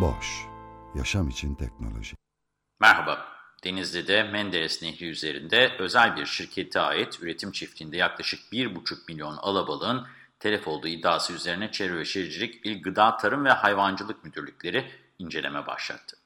Boş, yaşam için teknoloji. Merhaba, Denizli'de Menderes Nehri üzerinde özel bir şirkete ait üretim çiftliğinde yaklaşık 1,5 milyon alabalığın telef olduğu iddiası üzerine Çevre ve Şehircilik İl Gıda Tarım ve Hayvancılık Müdürlükleri inceleme başlattı.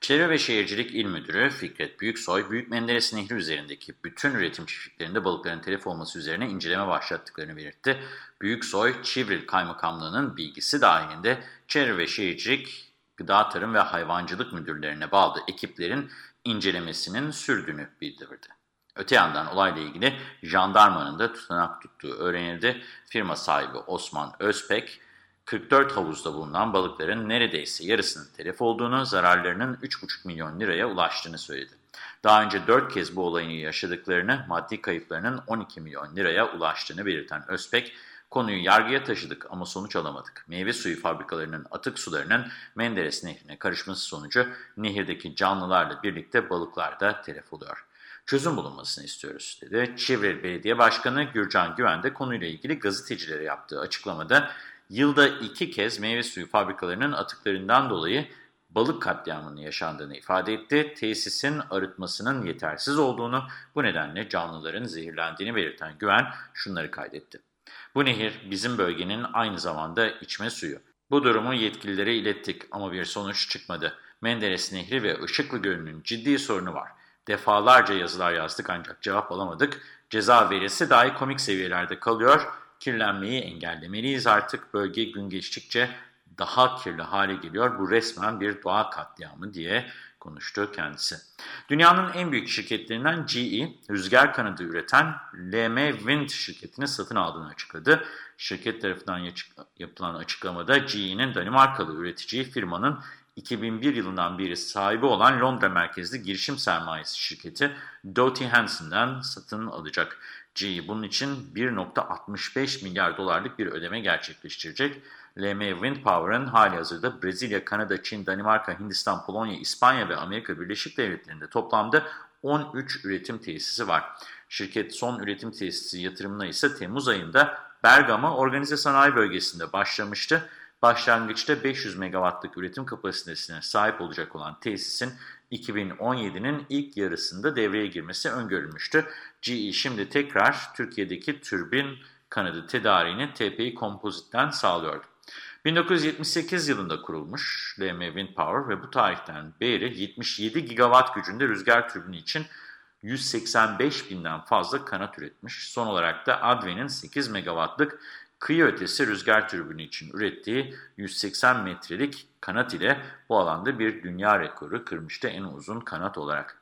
Çevre ve Şehircilik İl Müdürü Fikret Büyüksoy, Büyük Menderes Nehri üzerindeki bütün üretim çiftliklerinde balıkların telef olması üzerine inceleme başlattıklarını belirtti. Büyüksoy, Çivril Kaymakamlığı'nın bilgisi dahilinde Çevre ve Şehircilik, Gıda Tarım ve Hayvancılık Müdürlerine bağlı ekiplerin incelemesinin sürdüğünü bildirdi. Öte yandan olayla ilgili jandarmanın da tutanak tuttuğu öğrenildi. Firma sahibi Osman Özpek, 44 havuzda bulunan balıkların neredeyse yarısının telef olduğunu, zararlarının 3,5 milyon liraya ulaştığını söyledi. Daha önce 4 kez bu olayını yaşadıklarını, maddi kayıplarının 12 milyon liraya ulaştığını belirten Özpek, konuyu yargıya taşıdık ama sonuç alamadık. Meyve suyu fabrikalarının atık sularının Menderes Nehri'ne karışması sonucu nehirdeki canlılarla birlikte balıklar da telef oluyor. Çözüm bulunmasını istiyoruz dedi. Çivril Belediye Başkanı Gürcan Güven de konuyla ilgili gazetecilere yaptığı açıklamada yılda iki kez meyve suyu fabrikalarının atıklarından dolayı balık katliamının yaşandığını ifade etti. Tesisin arıtmasının yetersiz olduğunu, bu nedenle canlıların zehirlendiğini belirten Güven şunları kaydetti. Bu nehir bizim bölgenin aynı zamanda içme suyu. Bu durumu yetkililere ilettik ama bir sonuç çıkmadı. Menderes Nehri ve Işıklı Gölü'nün ciddi sorunu var. Defalarca yazılar yazdık ancak cevap alamadık. Ceza verisi dahi komik seviyelerde kalıyor. Kirlenmeyi engellemeliyiz artık. Bölge gün geçtikçe daha kirli hale geliyor. Bu resmen bir doğa katliamı diye konuştu kendisi. Dünyanın en büyük şirketlerinden GE, rüzgar kanadı üreten LM Wind şirketini satın aldığını açıkladı. Şirket tarafından yapılan açıklamada GE'nin Danimarkalı üreticiyi firmanın 2001 yılından beri sahibi olan Londra merkezli girişim sermayesi şirketi Doty Hansen'den satın alacak. GE bunun için 1.65 milyar dolarlık bir ödeme gerçekleştirecek. LM Wind Power'ın hali hazırda Brezilya, Kanada, Çin, Danimarka, Hindistan, Polonya, İspanya ve Amerika Birleşik Devletleri'nde toplamda 13 üretim tesisi var. Şirket son üretim tesisi yatırımına ise Temmuz ayında Bergama Organize Sanayi Bölgesi'nde başlamıştı. Başlangıçta 500 megawattlık üretim kapasitesine sahip olacak olan tesisin 2017'nin ilk yarısında devreye girmesi öngörülmüştü. GE şimdi tekrar Türkiye'deki türbin kanadı tedariğini TPI Composite'den sağlıyordu. 1978 yılında kurulmuş LM Wind Power ve bu tarihten beri 77 gigawatt gücünde rüzgar türbini için 185 binden fazla kanat üretmiş. Son olarak da Adve'nin 8 megawattlık kıyı ötesi rüzgar türbini için ürettiği 180 metrelik kanat ile bu alanda bir dünya rekoru kırmıştı en uzun kanat olarak.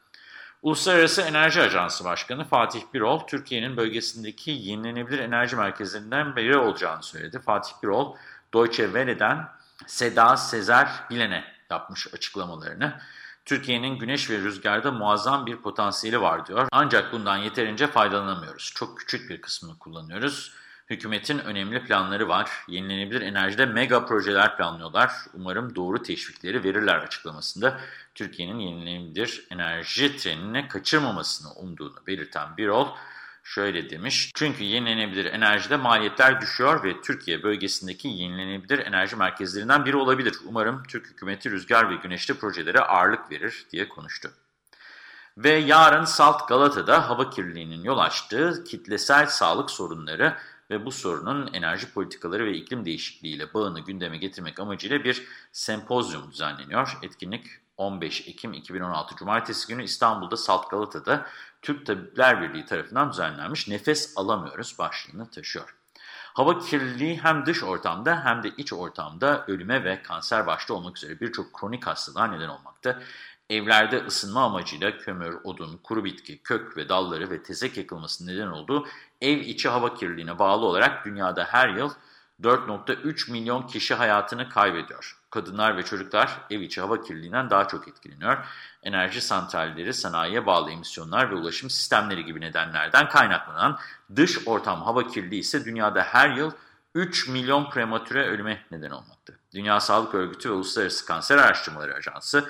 Uluslararası Enerji Ajansı Başkanı Fatih Birol, Türkiye'nin bölgesindeki yenilenebilir enerji merkezlerinden biri olacağını söyledi. Fatih Birol, Deutsche Welle'den Seda Sezer Bilen'e yapmış açıklamalarını. Türkiye'nin güneş ve rüzgarda muazzam bir potansiyeli var diyor. Ancak bundan yeterince faydalanamıyoruz. Çok küçük bir kısmını kullanıyoruz. Hükümetin önemli planları var. Yenilenebilir enerjide mega projeler planlıyorlar. Umarım doğru teşvikleri verirler açıklamasında. Türkiye'nin yenilenebilir enerji trenine kaçırmamasını umduğunu belirten Birol, şöyle demiş. Çünkü yenilenebilir enerjide maliyetler düşüyor ve Türkiye bölgesindeki yenilenebilir enerji merkezlerinden biri olabilir. Umarım Türk hükümeti rüzgar ve güneşli projelere ağırlık verir diye konuştu. Ve yarın Salt Galata'da hava kirliliğinin yol açtığı kitlesel sağlık sorunları ve bu sorunun enerji politikaları ve iklim değişikliğiyle bağını gündeme getirmek amacıyla bir sempozyum düzenleniyor. Etkinlik 15 Ekim 2016 Cumartesi günü İstanbul'da Salt Galata'da Türk Tabipler Birliği tarafından düzenlenmiş Nefes Alamıyoruz başlığını taşıyor. Hava kirliliği hem dış ortamda hem de iç ortamda ölüme ve kanser başta olmak üzere birçok kronik hastalığa neden olmakta. evlerde ısınma amacıyla kömür, odun, kuru bitki, kök ve dalları ve tezek yakılması neden olduğu ev içi hava kirliliğine bağlı olarak dünyada her yıl 4.3 milyon kişi hayatını kaybediyor. Kadınlar ve çocuklar ev içi hava kirliliğinden daha çok etkileniyor. Enerji santralleri, sanayiye bağlı emisyonlar ve ulaşım sistemleri gibi nedenlerden kaynaklanan dış ortam hava kirliliği ise dünyada her yıl 3 milyon prematüre ölüme neden olmakta. Dünya Sağlık Örgütü ve Uluslararası Kanser Araştırmaları Ajansı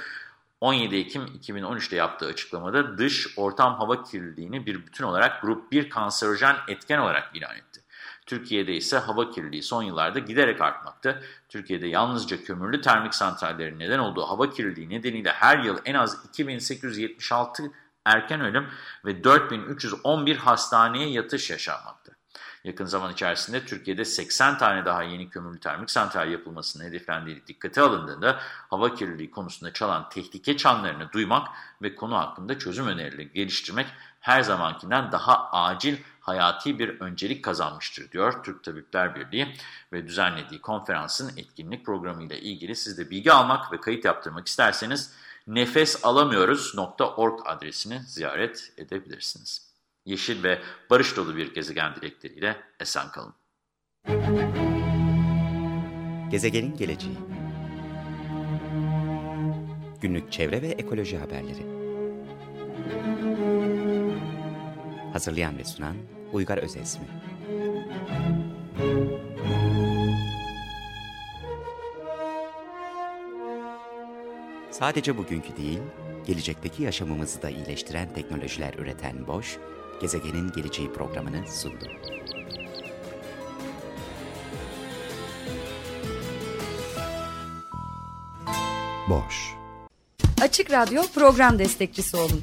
17 Ekim 2013'te yaptığı açıklamada dış ortam hava kirliliğini bir bütün olarak grup 1 kanserojen etken olarak ilan etti. Türkiye'de ise hava kirliliği son yıllarda giderek artmakta. Türkiye'de yalnızca kömürlü termik santrallerin neden olduğu hava kirliliği nedeniyle her yıl en az 2876 erken ölüm ve 4311 hastaneye yatış yaşanmakta. Yakın zaman içerisinde Türkiye'de 80 tane daha yeni kömürlü termik santral yapılmasının hedeflendiği dikkate alındığında hava kirliliği konusunda çalan tehlike çanlarını duymak ve konu hakkında çözüm önerileri geliştirmek her zamankinden daha acil hayati bir öncelik kazanmıştır diyor Türk Tabipler Birliği ve düzenlediği konferansın etkinlik programıyla ilgili siz de bilgi almak ve kayıt yaptırmak isterseniz nefesalamıyoruz.org adresini ziyaret edebilirsiniz. Yeşil ve barış dolu bir gezegen dilekleriyle esen kalın. Gezegenin geleceği Günlük çevre ve ekoloji haberleri Hazırlayan ve sunan Uygar Özesmi Sadece bugünkü değil, gelecekteki yaşamımızı da iyileştiren teknolojiler üreten Boş, gezegenin geleceği programını sundu. Boş, Açık Radyo program destekçisi olun.